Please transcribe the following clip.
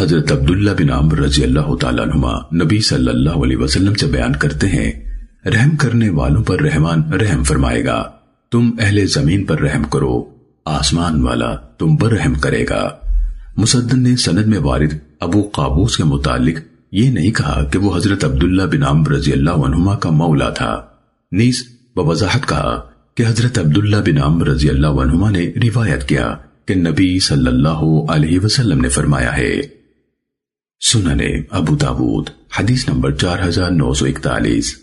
حضرت عبداللہ بن عمر رضی اللہ تعالیٰ عنہ نبی صلی اللہ علیہ وسلم سے بیان کرتے ہیں، رحم کرنے والوں پر رحمان رحم فرمائے گا، تم اہل زمین پر رحم کرو، آسمان والا تم پر رحم کرے گا۔ مسدن نے سند میں وارد ابو قابوس کے متعلق یہ نہیں کہا کہ وہ حضرت عبداللہ بن عمر رضی اللہ عنہما کا مولا تھا۔ نیز بوضاحت کہا کہ حضرت عبداللہ بن عمر رضی اللہ عنہما نے روایت کیا کہ نبی صلی اللہ علیہ وسلم نے فرمایا ہے۔ سننے ابو داود حدیث نمبر چار ہزار نو سو اکتالیس۔